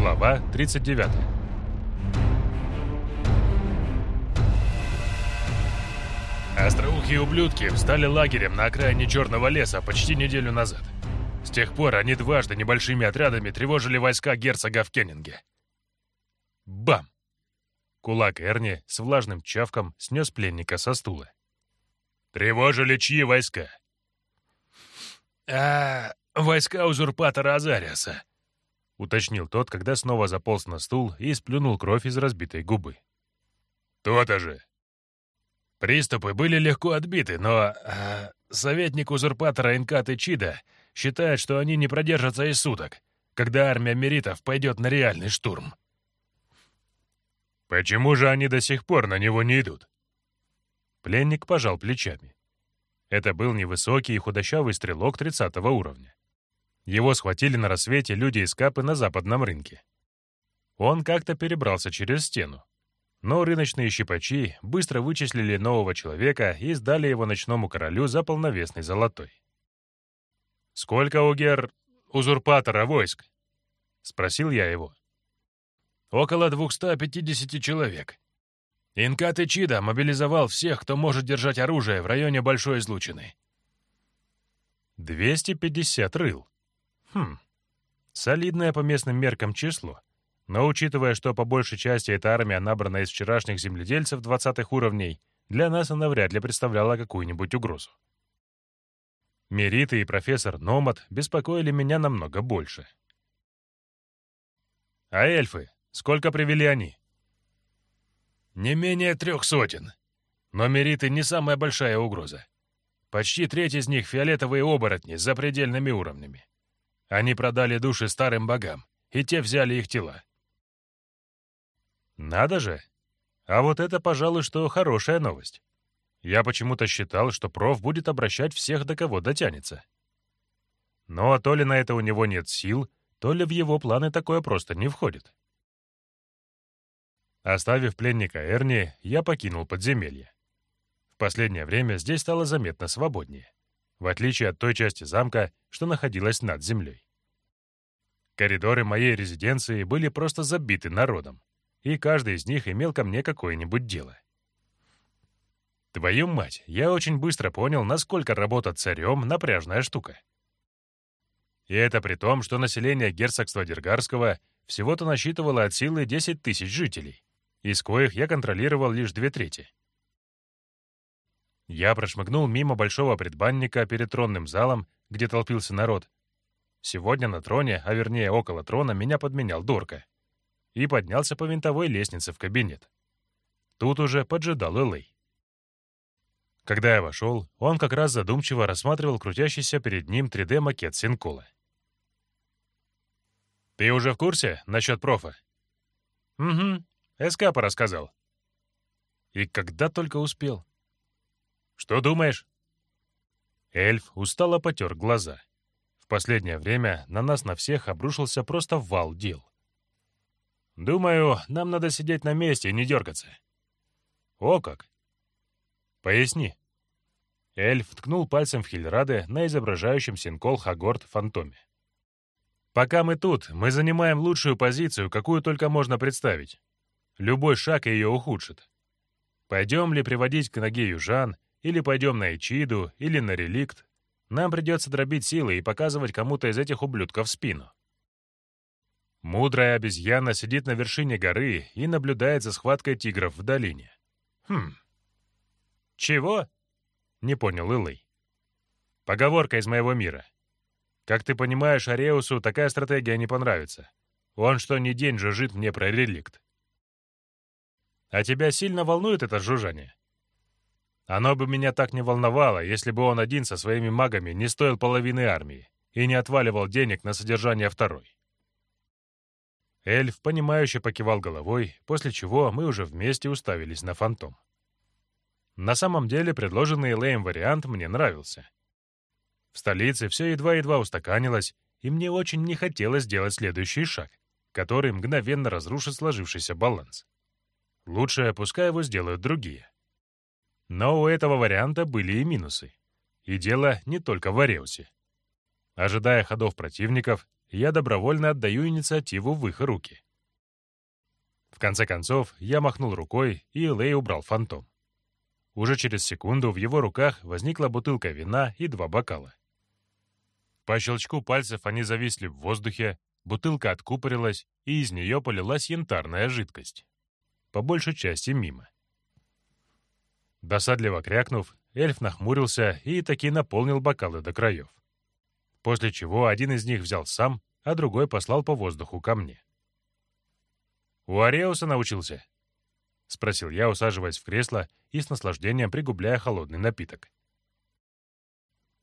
Глава 39 Остроухие ублюдки встали лагерем на окраине Черного леса почти неделю назад. С тех пор они дважды небольшими отрядами тревожили войска герцога в Кеннинге. Бам! Кулак Эрни с влажным чавком снес пленника со стула. «Тревожили чьи войска?» «А, войска узурпатора Азариаса», — уточнил тот, когда снова заполз на стул и сплюнул кровь из разбитой губы. «То-то же!» Приступы были легко отбиты, но э, советник узурпатора Инкаты Чида считает, что они не продержатся и суток, когда армия меритов пойдет на реальный штурм. Почему же они до сих пор на него не идут? Пленник пожал плечами. Это был невысокий и худощавый стрелок 30 уровня. Его схватили на рассвете люди из Капы на западном рынке. Он как-то перебрался через стену, но рыночные щипачи быстро вычислили нового человека и сдали его ночному королю за полновесный золотой. «Сколько у гер... узурпатора войск?» — спросил я его. «Около 250 человек. Инкат Чида мобилизовал всех, кто может держать оружие в районе Большой Излучины». «250 рыл. Хм, солидное по местным меркам число. Но учитывая, что по большей части эта армия набрана из вчерашних земледельцев 20-х уровней, для нас она вряд ли представляла какую-нибудь угрозу. Мериты и профессор Номад беспокоили меня намного больше. «А эльфы? Сколько привели они?» «Не менее трех сотен. Но мериты не самая большая угроза. Почти треть из них — фиолетовые оборотни с запредельными уровнями. Они продали души старым богам, и те взяли их тела. Надо же! А вот это, пожалуй, что хорошая новость. Я почему-то считал, что проф будет обращать всех, до кого дотянется. Но то ли на это у него нет сил, то ли в его планы такое просто не входит. Оставив пленника Эрни, я покинул подземелье. В последнее время здесь стало заметно свободнее, в отличие от той части замка, что находилась над землей. Коридоры моей резиденции были просто забиты народом и каждый из них имел ко мне какое-нибудь дело. Твою мать, я очень быстро понял, насколько работа царем — напряжная штука. И это при том, что население герцогства Дергарского всего-то насчитывало от силы 10 тысяч жителей, из коих я контролировал лишь две трети. Я прошмыгнул мимо большого предбанника перед тронным залом, где толпился народ. Сегодня на троне, а вернее около трона, меня подменял Дорка и поднялся по винтовой лестнице в кабинет. Тут уже поджидал Элэй. Когда я вошел, он как раз задумчиво рассматривал крутящийся перед ним 3D-макет Синкола. «Ты уже в курсе насчет профа?» «Угу, Эскапа рассказал». «И когда только успел?» «Что думаешь?» Эльф устало потер глаза. В последнее время на нас на всех обрушился просто вал дел. Думаю, нам надо сидеть на месте и не дергаться. О как! Поясни. Эльф ткнул пальцем в Хильраде на изображающем Синкол Хагорд фантоме. Пока мы тут, мы занимаем лучшую позицию, какую только можно представить. Любой шаг ее ухудшит. Пойдем ли приводить к ноге южан, или пойдем на Эчиду, или на реликт, нам придется дробить силы и показывать кому-то из этих ублюдков спину. Мудрая обезьяна сидит на вершине горы и наблюдает за схваткой тигров в долине. Хм. Чего? Не понял Илой. Поговорка из моего мира. Как ты понимаешь, Ареусу такая стратегия не понравится. Он что ни день жужжит мне про реликт. А тебя сильно волнует это жужжание? Оно бы меня так не волновало, если бы он один со своими магами не стоил половины армии и не отваливал денег на содержание второй. Эльф, понимающе покивал головой, после чего мы уже вместе уставились на фантом. На самом деле предложенный Лэем вариант мне нравился. В столице все едва-едва устаканилось, и мне очень не хотелось делать следующий шаг, который мгновенно разрушит сложившийся баланс. Лучше пускай его сделают другие. Но у этого варианта были и минусы. И дело не только в Ареусе. Ожидая ходов противников, я добровольно отдаю инициативу в их руки. В конце концов, я махнул рукой, и Лэй убрал фантом. Уже через секунду в его руках возникла бутылка вина и два бокала. По щелчку пальцев они зависли в воздухе, бутылка откупорилась, и из нее полилась янтарная жидкость. По большей части мимо. Досадливо крякнув, эльф нахмурился и таки наполнил бокалы до краев. После чего один из них взял сам, а другой послал по воздуху ко мне. «У Ареуса научился?» — спросил я, усаживаясь в кресло и с наслаждением пригубляя холодный напиток.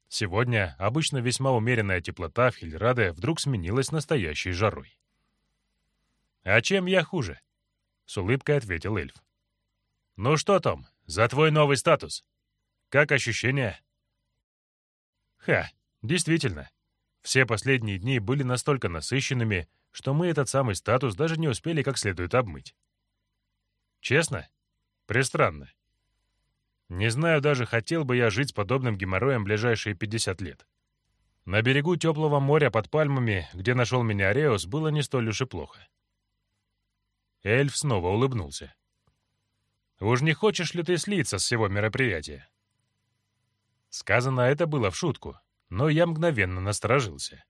Сегодня обычно весьма умеренная теплота в Хильраде вдруг сменилась настоящей жарой. «А чем я хуже?» — с улыбкой ответил эльф. «Ну что, Том, за твой новый статус. Как ощущения?» «Ха, действительно. Все последние дни были настолько насыщенными, что мы этот самый статус даже не успели как следует обмыть. Честно? Пристранно. Не знаю даже, хотел бы я жить с подобным геморроем ближайшие 50 лет. На берегу теплого моря под пальмами, где нашел меня Ареус, было не столь уж и плохо. Эльф снова улыбнулся. «Уж не хочешь ли ты слиться с всего мероприятия?» Сказано это было в шутку, но я мгновенно насторожился.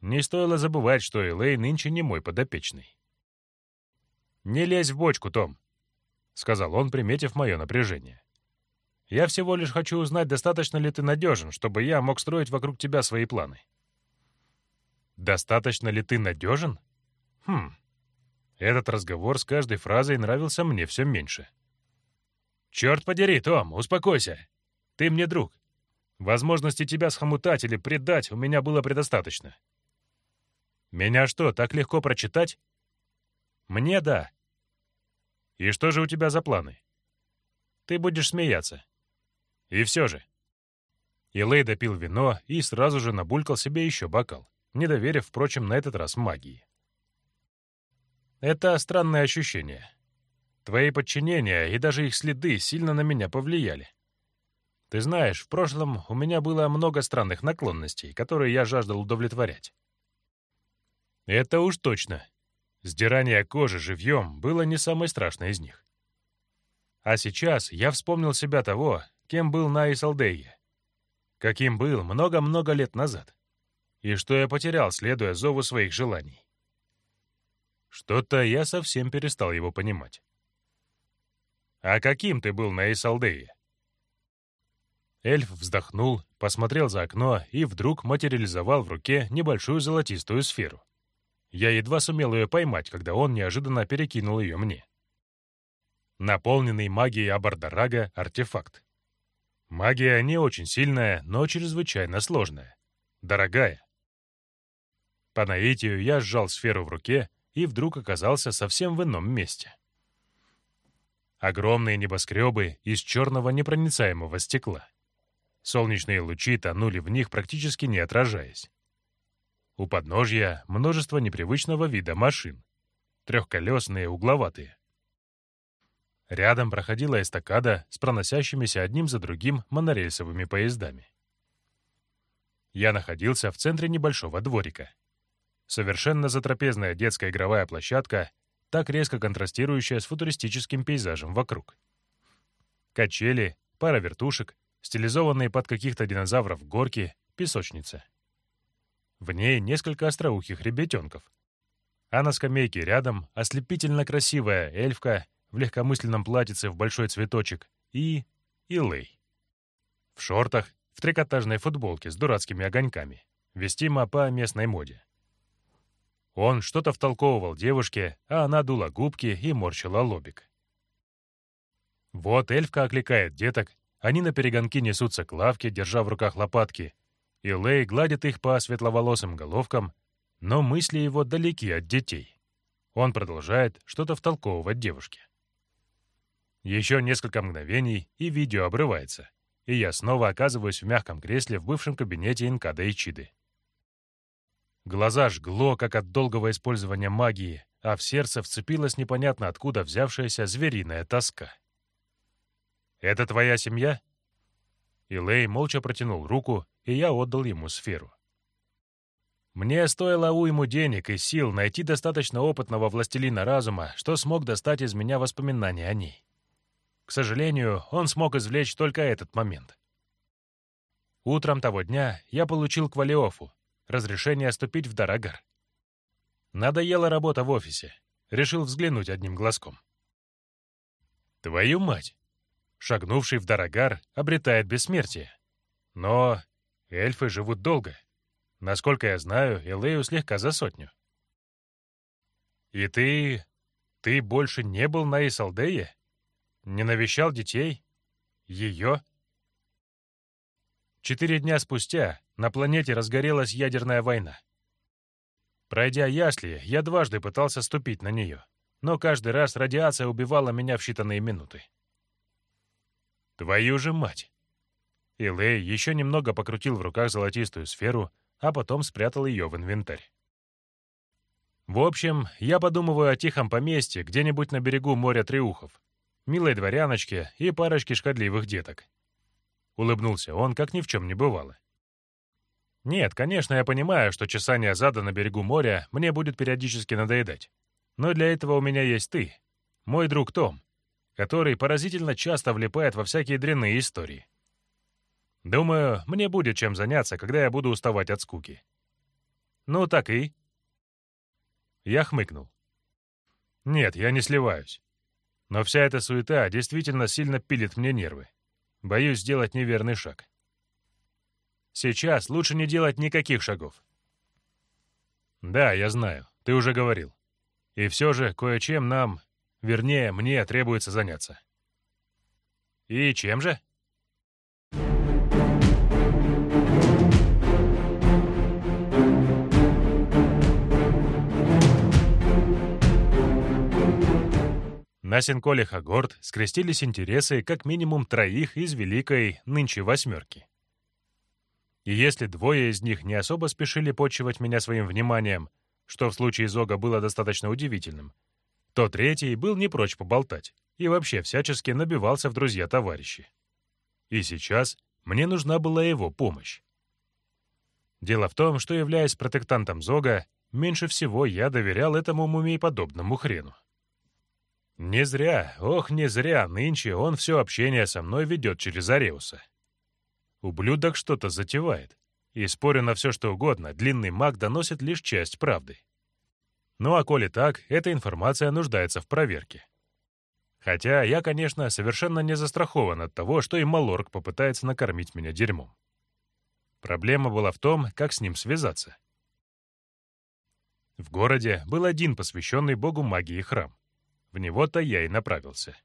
Не стоило забывать, что Элей нынче не мой подопечный. «Не лезь в бочку, Том», — сказал он, приметив мое напряжение. Я всего лишь хочу узнать, достаточно ли ты надежен, чтобы я мог строить вокруг тебя свои планы. Достаточно ли ты надежен? Хм. Этот разговор с каждой фразой нравился мне все меньше. Черт подери, Том, успокойся. Ты мне друг. Возможности тебя схомутать или предать у меня было предостаточно. Меня что, так легко прочитать? Мне да. И что же у тебя за планы? Ты будешь смеяться. И все же. Илей допил вино и сразу же набулькал себе еще бокал, не доверив, впрочем, на этот раз магии. Это странное ощущение. Твои подчинения и даже их следы сильно на меня повлияли. Ты знаешь, в прошлом у меня было много странных наклонностей, которые я жаждал удовлетворять. Это уж точно. Сдирание кожи живьем было не самой страшной из них. А сейчас я вспомнил себя того, кем был на Исалдее, каким был много-много лет назад, и что я потерял, следуя зову своих желаний. Что-то я совсем перестал его понимать. «А каким ты был на Исалдее?» Эльф вздохнул, посмотрел за окно и вдруг материализовал в руке небольшую золотистую сферу. Я едва сумел ее поймать, когда он неожиданно перекинул ее мне. Наполненный магией Абардарага артефакт. Магия не очень сильная, но чрезвычайно сложная. Дорогая. По наитию я сжал сферу в руке и вдруг оказался совсем в ином месте. Огромные небоскребы из черного непроницаемого стекла. Солнечные лучи тонули в них, практически не отражаясь. У подножья множество непривычного вида машин. Трехколесные, угловатые. Рядом проходила эстакада с проносящимися одним за другим монорельсовыми поездами. Я находился в центре небольшого дворика. Совершенно затрапезная детская игровая площадка, так резко контрастирующая с футуристическим пейзажем вокруг. Качели, пара вертушек, стилизованные под каких-то динозавров горки, песочница. В ней несколько остроухих ребятенков. А на скамейке рядом ослепительно красивая эльфка в легкомысленном платьице в большой цветочек и... Илэй. В шортах, в трикотажной футболке с дурацкими огоньками, вестимо по местной моде. Он что-то втолковывал девушке, а она дула губки и морщила лобик. Вот эльфка окликает деток, они на перегонки несутся к лавке, держа в руках лопатки, и Лэй гладит их по светловолосым головкам, но мысли его далеки от детей. Он продолжает что-то втолковывать девушке. Еще несколько мгновений, и видео обрывается, и я снова оказываюсь в мягком кресле в бывшем кабинете Инкада Ичиды. Глаза жгло, как от долгого использования магии, а в сердце вцепилась непонятно откуда взявшаяся звериная тоска. «Это твоя семья?» Илей молча протянул руку, и я отдал ему сферу. Мне стоило уйму денег и сил найти достаточно опытного властелина разума, что смог достать из меня воспоминания о ней. К сожалению, он смог извлечь только этот момент. Утром того дня я получил к разрешение ступить в Дарагар. Надоела работа в офисе. Решил взглянуть одним глазком. Твою мать! Шагнувший в Дарагар обретает бессмертие. Но эльфы живут долго. Насколько я знаю, Элею слегка за сотню. И ты... ты больше не был на Исалдее? Не навещал детей? Ее? Четыре дня спустя на планете разгорелась ядерная война. Пройдя Ясли, я дважды пытался ступить на нее, но каждый раз радиация убивала меня в считанные минуты. Твою же мать! Илэй еще немного покрутил в руках золотистую сферу, а потом спрятал ее в инвентарь. В общем, я подумываю о тихом поместье где-нибудь на берегу моря Триухов, милой дворяночке и парочке шкодливых деток. Улыбнулся он, как ни в чем не бывало. Нет, конечно, я понимаю, что чесание зада на берегу моря мне будет периодически надоедать. Но для этого у меня есть ты, мой друг Том, который поразительно часто влипает во всякие дрянные истории. Думаю, мне будет чем заняться, когда я буду уставать от скуки. Ну, так и... Я хмыкнул. Нет, я не сливаюсь. Но вся эта суета действительно сильно пилит мне нервы. Боюсь сделать неверный шаг. Сейчас лучше не делать никаких шагов. Да, я знаю, ты уже говорил. И все же кое-чем нам, вернее, мне требуется заняться. И чем же? На Синколе Хагорд скрестились интересы как минимум троих из великой нынче восьмерки. И если двое из них не особо спешили почивать меня своим вниманием, что в случае Зога было достаточно удивительным, то третий был не прочь поболтать и вообще всячески набивался в друзья-товарищи. И сейчас мне нужна была его помощь. Дело в том, что, являясь протектантом Зога, меньше всего я доверял этому мумиеподобному хрену. Не зря, ох, не зря, нынче он все общение со мной ведет через Ареуса. Ублюдок что-то затевает. И спорю на все, что угодно, длинный маг доносит лишь часть правды. Ну а коли так, эта информация нуждается в проверке. Хотя я, конечно, совершенно не застрахован от того, что и Малорг попытается накормить меня дерьмом. Проблема была в том, как с ним связаться. В городе был один посвященный богу магии храм. В него-то я и направился.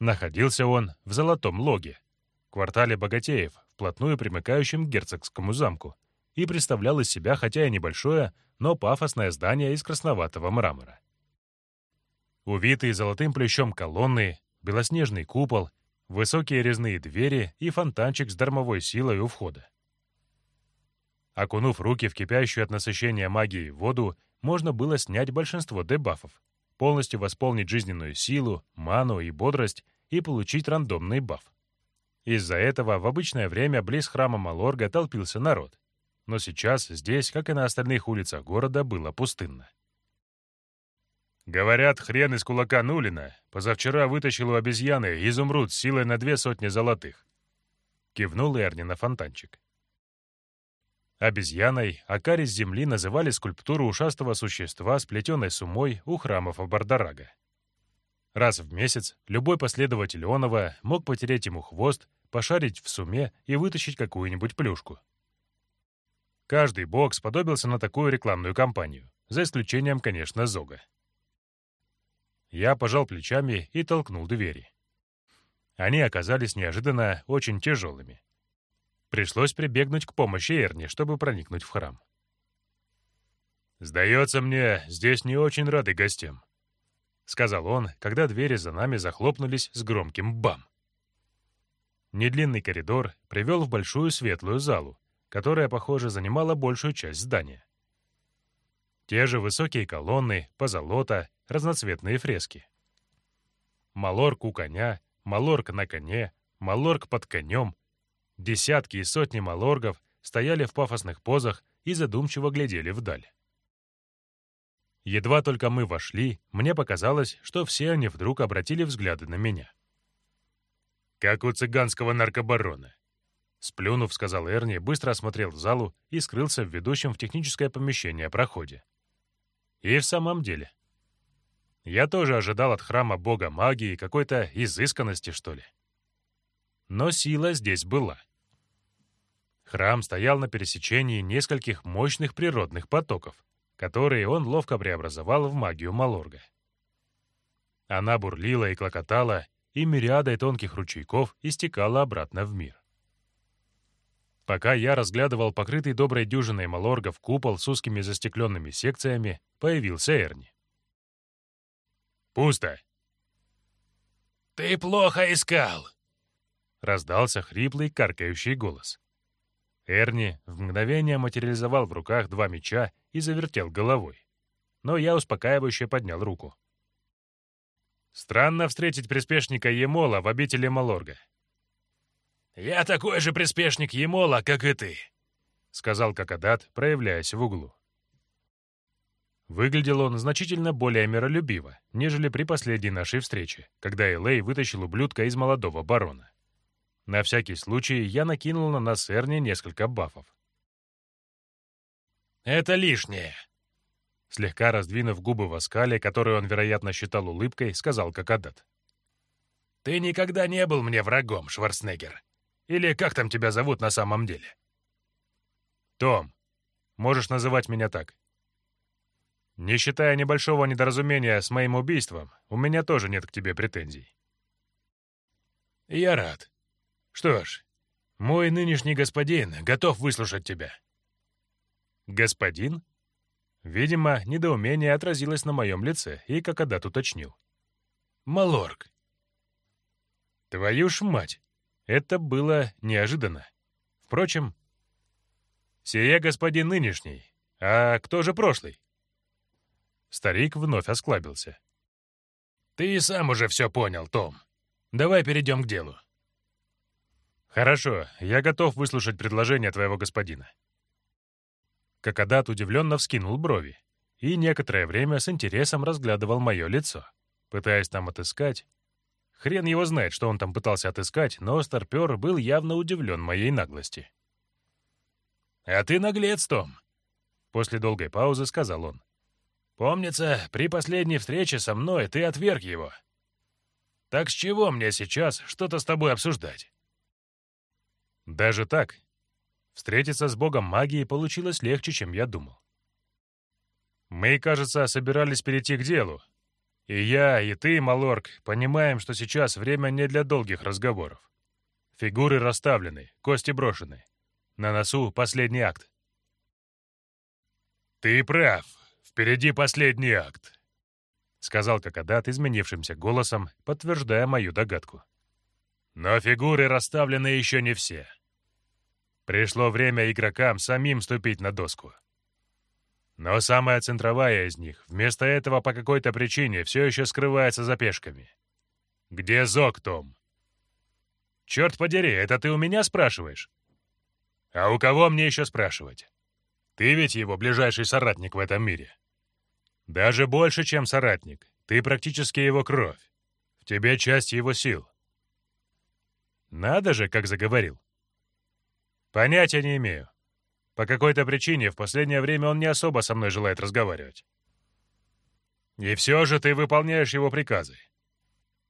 Находился он в Золотом Логе, квартале богатеев, вплотную примыкающем к герцогскому замку, и представлял из себя хотя и небольшое, но пафосное здание из красноватого мрамора. Увитые золотым плющом колонны, белоснежный купол, высокие резные двери и фонтанчик с дармовой силой у входа. Окунув руки в кипящую от насыщения магии воду, можно было снять большинство дебафов, полностью восполнить жизненную силу, ману и бодрость и получить рандомный баф. Из-за этого в обычное время близ храма Малорга толпился народ. Но сейчас здесь, как и на остальных улицах города, было пустынно. Говорят, хрен из кулака Нулина позавчера вытащил у обезьяны изумруд силой на две сотни золотых. Кивнул Эрни на фонтанчик. Обезьяной Акари с земли называли скульптуру ушастого существа, с умой у храмов Абардарага. Раз в месяц любой последователь Онова мог потереть ему хвост, пошарить в суме и вытащить какую-нибудь плюшку. Каждый бог сподобился на такую рекламную кампанию, за исключением, конечно, Зога. Я пожал плечами и толкнул двери. Они оказались неожиданно очень тяжелыми. Пришлось прибегнуть к помощи Эрни, чтобы проникнуть в храм. «Сдается мне, здесь не очень рады гостям», — сказал он, когда двери за нами захлопнулись с громким бам. Недлинный коридор привел в большую светлую залу, которая, похоже, занимала большую часть здания. Те же высокие колонны, позолота, разноцветные фрески. Малорк у коня, малорк на коне, малорк под конем, Десятки и сотни малоргов стояли в пафосных позах и задумчиво глядели вдаль. Едва только мы вошли, мне показалось, что все они вдруг обратили взгляды на меня. «Как у цыганского наркобарона», Сплюнув, сказал Эрни, быстро осмотрел залу и скрылся в ведущем в техническое помещение проходе. И в самом деле. Я тоже ожидал от храма бога магии какой-то изысканности, что ли. Но сила здесь была. Храм стоял на пересечении нескольких мощных природных потоков, которые он ловко преобразовал в магию Малорга. Она бурлила и клокотала, и мириадой тонких ручейков истекала обратно в мир. Пока я разглядывал покрытый доброй дюжиной малоргов купол с узкими застекленными секциями, появился Эрни. «Пусто!» «Ты плохо искал!» — раздался хриплый, каркающий голос. Эрни в мгновение материализовал в руках два меча и завертел головой. Но я успокаивающе поднял руку. «Странно встретить приспешника Емола в обители Малорга. «Я такой же приспешник Емола, как и ты», — сказал Какадат, проявляясь в углу. Выглядел он значительно более миролюбиво, нежели при последней нашей встрече, когда Элей вытащил ублюдка из молодого барона. На всякий случай я накинул на нас Эрни несколько бафов. «Это лишнее», — слегка раздвинув губы в оскале, которую он, вероятно, считал улыбкой, сказал Какадат. «Ты никогда не был мне врагом, Шварценеггер. Или как там тебя зовут на самом деле?» «Том. Можешь называть меня так. Не считая небольшого недоразумения с моим убийством, у меня тоже нет к тебе претензий». «Я рад. Что ж, мой нынешний господин готов выслушать тебя». «Господин?» Видимо, недоумение отразилось на моем лице, и Кокодат уточнил. «Малорг». «Твою ж мать! Это было неожиданно. Впрочем, сие господин нынешний, а кто же прошлый? Старик вновь осклабился. «Ты и сам уже все понял, Том. Давай перейдем к делу». «Хорошо, я готов выслушать предложение твоего господина». Кокодат удивленно вскинул брови и некоторое время с интересом разглядывал мое лицо, пытаясь там отыскать Хрен его знает, что он там пытался отыскать, но старпер был явно удивлен моей наглости. «А ты наглец, Том!» После долгой паузы сказал он. «Помнится, при последней встрече со мной ты отверг его. Так с чего мне сейчас что-то с тобой обсуждать?» Даже так. Встретиться с богом магии получилось легче, чем я думал. Мы, кажется, собирались перейти к делу, и я, и ты, Малорг, понимаем, что сейчас время не для долгих разговоров. Фигуры расставлены, кости брошены. На носу последний акт. «Ты прав. Впереди последний акт», — сказал Кокодат изменившимся голосом, подтверждая мою догадку. «Но фигуры расставлены еще не все. Пришло время игрокам самим ступить на доску. Но самая центровая из них вместо этого по какой-то причине все еще скрывается за пешками. Где Зок, Том? Черт подери, это ты у меня спрашиваешь? А у кого мне еще спрашивать? Ты ведь его ближайший соратник в этом мире. Даже больше, чем соратник. Ты практически его кровь. В тебе часть его сил. Надо же, как заговорил. Понятия не имею. По какой-то причине в последнее время он не особо со мной желает разговаривать. И все же ты выполняешь его приказы.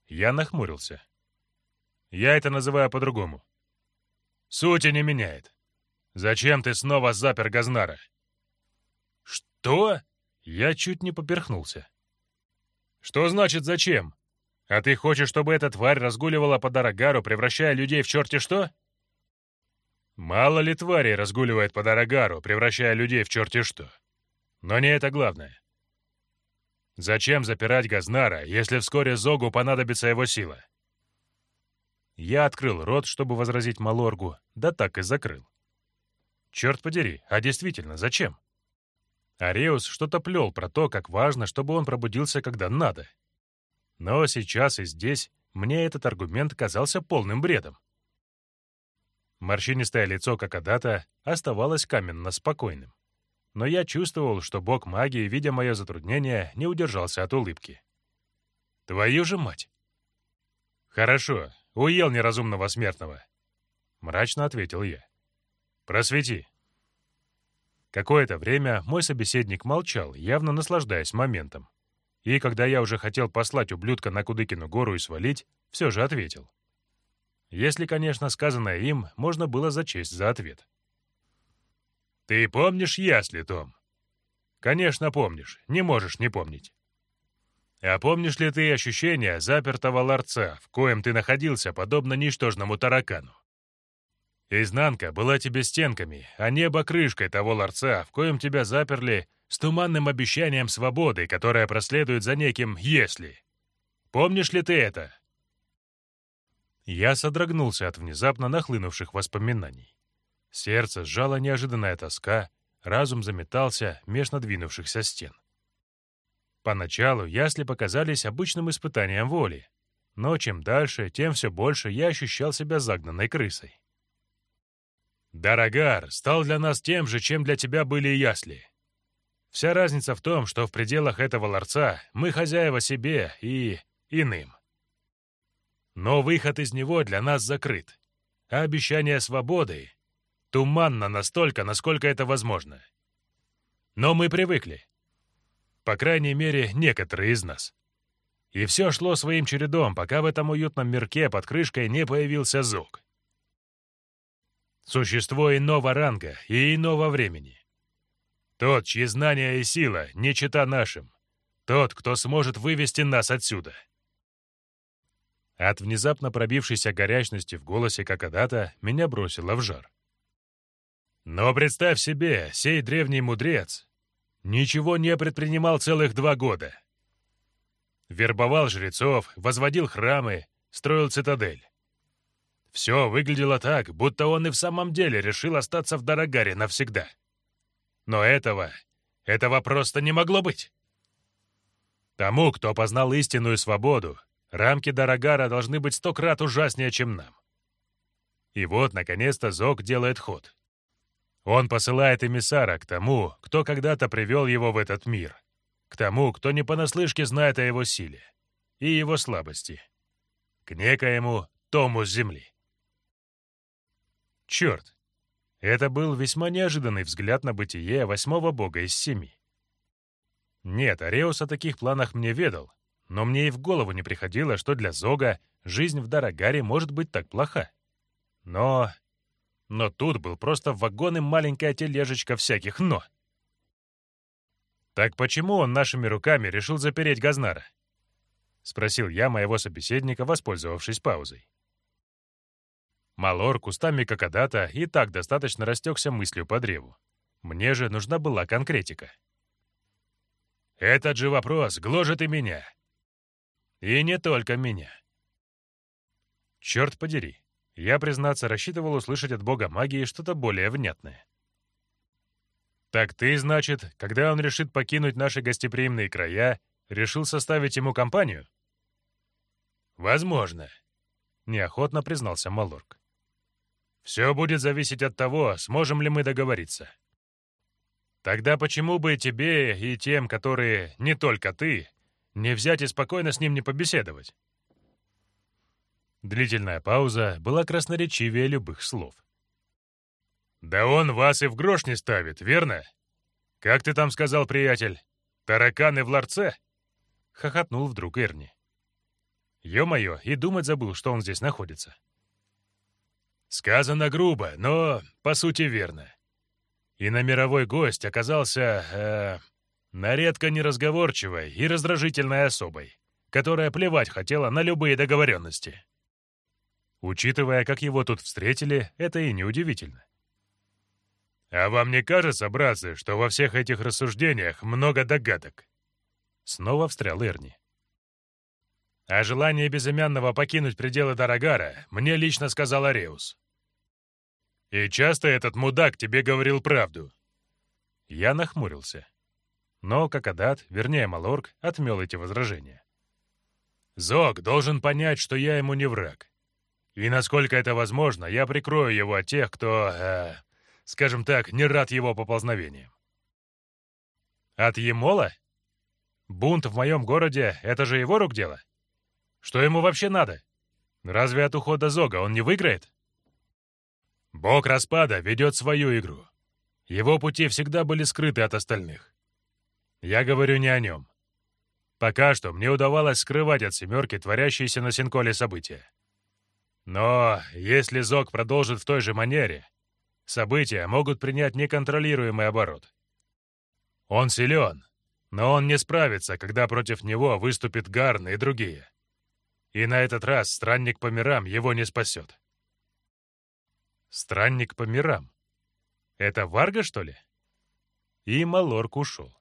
Я нахмурился. Я это называю по-другому. Сути не меняет. Зачем ты снова запер Газнара? Что? Я чуть не поперхнулся. Что значит «зачем»? А ты хочешь, чтобы эта тварь разгуливала по Дарагару, превращая людей в черти что? Мало ли тварей разгуливает по Дарагару, превращая людей в черти что. Но не это главное. Зачем запирать Газнара, если вскоре Зогу понадобится его сила? Я открыл рот, чтобы возразить Малоргу, да так и закрыл. Черт подери, а действительно, зачем? Ареус что-то плел про то, как важно, чтобы он пробудился, когда надо. Но сейчас и здесь мне этот аргумент казался полным бредом. Морщинистое лицо Какадата оставалось каменно спокойным, но я чувствовал, что бог магии, видя мое затруднение, не удержался от улыбки. «Твою же мать!» «Хорошо, уел неразумного смертного», — мрачно ответил я. «Просвети». Какое-то время мой собеседник молчал, явно наслаждаясь моментом. И когда я уже хотел послать ублюдка на Кудыкину гору и свалить, все же ответил. Если, конечно, сказанное им можно было зачесть за ответ. «Ты помнишь ясли, Том?» «Конечно, помнишь. Не можешь не помнить. А помнишь ли ты ощущение запертого ларца, в коем ты находился, подобно ничтожному таракану? Изнанка была тебе стенками, а небо крышкой того ларца, в коем тебя заперли с туманным обещанием свободы, которая проследует за неким «если». Помнишь ли ты это? Я содрогнулся от внезапно нахлынувших воспоминаний. Сердце сжало неожиданная тоска, разум заметался меж надвинувшихся стен. Поначалу ясли показались обычным испытанием воли, но чем дальше, тем все больше я ощущал себя загнанной крысой. «Дарагар стал для нас тем же, чем для тебя были ясли. Вся разница в том, что в пределах этого ларца мы хозяева себе и иным. Но выход из него для нас закрыт, обещание свободы туманно настолько, насколько это возможно. Но мы привыкли. По крайней мере, некоторые из нас. И все шло своим чередом, пока в этом уютном мирке под крышкой не появился звук. Существо иного ранга и иного времени. Тот, чьи знания и сила не чита нашим. Тот, кто сможет вывести нас отсюда. От внезапно пробившейся горячности в голосе Какадата меня бросило в жар. Но представь себе, сей древний мудрец ничего не предпринимал целых два года. Вербовал жрецов, возводил храмы, строил цитадель. Все выглядело так, будто он и в самом деле решил остаться в Дорогаре навсегда. Но этого, этого просто не могло быть. Тому, кто познал истинную свободу, рамки Дорогара должны быть сто крат ужаснее, чем нам. И вот, наконец-то, Зок делает ход. Он посылает эмиссара к тому, кто когда-то привел его в этот мир, к тому, кто не понаслышке знает о его силе и его слабости, к некоему Тому с Земли. Черт! Это был весьма неожиданный взгляд на бытие восьмого бога из семи. Нет, Ареус о таких планах мне ведал, но мне и в голову не приходило, что для Зога жизнь в Дарагаре может быть так плоха. Но но тут был просто вагон и маленькая тележечка всяких «но». «Так почему он нашими руками решил запереть Газнара?» — спросил я моего собеседника, воспользовавшись паузой. Малор кустами кокодата и так достаточно растекся мыслью по древу. Мне же нужна была конкретика. «Этот же вопрос гложет и меня. И не только меня. Черт подери, я, признаться, рассчитывал услышать от бога магии что-то более внятное. «Так ты, значит, когда он решит покинуть наши гостеприимные края, решил составить ему компанию?» «Возможно», — неохотно признался Малорк. «Все будет зависеть от того, сможем ли мы договориться. Тогда почему бы тебе и тем, которые не только ты, не взять и спокойно с ним не побеседовать?» Длительная пауза была красноречивее любых слов. «Да он вас и в грош не ставит, верно? Как ты там сказал, приятель? Тараканы в ларце?» — хохотнул вдруг Эрни. Ё-моё, и думать забыл, что он здесь находится. Сказано грубо, но, по сути, верно. И на мировой гость оказался, э, на редко неразговорчивой и раздражительной особой, которая плевать хотела на любые договоренности. Учитывая, как его тут встретили, это и неудивительно. «А вам не кажется, братцы, что во всех этих рассуждениях много догадок?» Снова встрял Эрни. «А желание безымянного покинуть пределы Дарагара мне лично сказал Ареус. И часто этот мудак тебе говорил правду?» Я нахмурился. Но Какадат, вернее Малорг, отмел эти возражения. «Зог должен понять, что я ему не враг. И насколько это возможно, я прикрою его от тех, кто, э, скажем так, не рад его поползновениям. От Емола? Бунт в моем городе — это же его рук дело? Что ему вообще надо? Разве от ухода Зога он не выиграет? Бог распада ведет свою игру. Его пути всегда были скрыты от остальных. Я говорю не о нем. Пока что мне удавалось скрывать от «семерки» творящиеся на Синколе события. Но если Зог продолжит в той же манере, события могут принять неконтролируемый оборот. Он силен, но он не справится, когда против него выступит Гарн и другие. И на этот раз странник по мирам его не спасет. Странник по мирам? Это Варга, что ли? И Малорк ушел.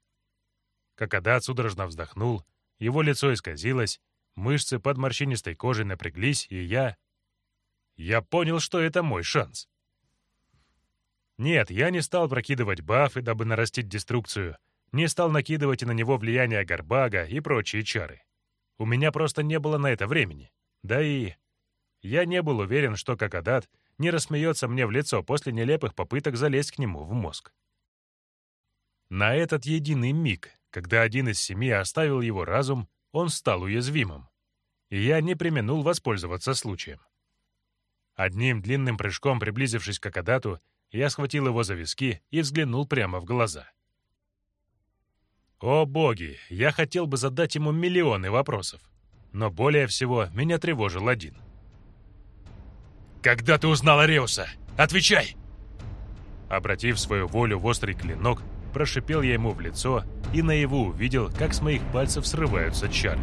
Какадат судорожно вздохнул, его лицо исказилось, мышцы под морщинистой кожей напряглись, и я... Я понял, что это мой шанс. Нет, я не стал прокидывать бафы, дабы нарастить деструкцию, не стал накидывать на него влияние Гарбага и прочие чары. У меня просто не было на это времени. Да и... Я не был уверен, что Какадат не рассмеется мне в лицо после нелепых попыток залезть к нему в мозг. На этот единый миг, когда один из семи оставил его разум, он стал уязвимым. И я не применул воспользоваться случаем. Одним длинным прыжком приблизившись к Акадату, я схватил его за виски и взглянул прямо в глаза. О боги, я хотел бы задать ему миллионы вопросов, но более всего меня тревожил один. «Когда ты узнал Ареуса? Отвечай!» Обратив свою волю в острый клинок, прошипел я ему в лицо и наяву увидел, как с моих пальцев срываются чары.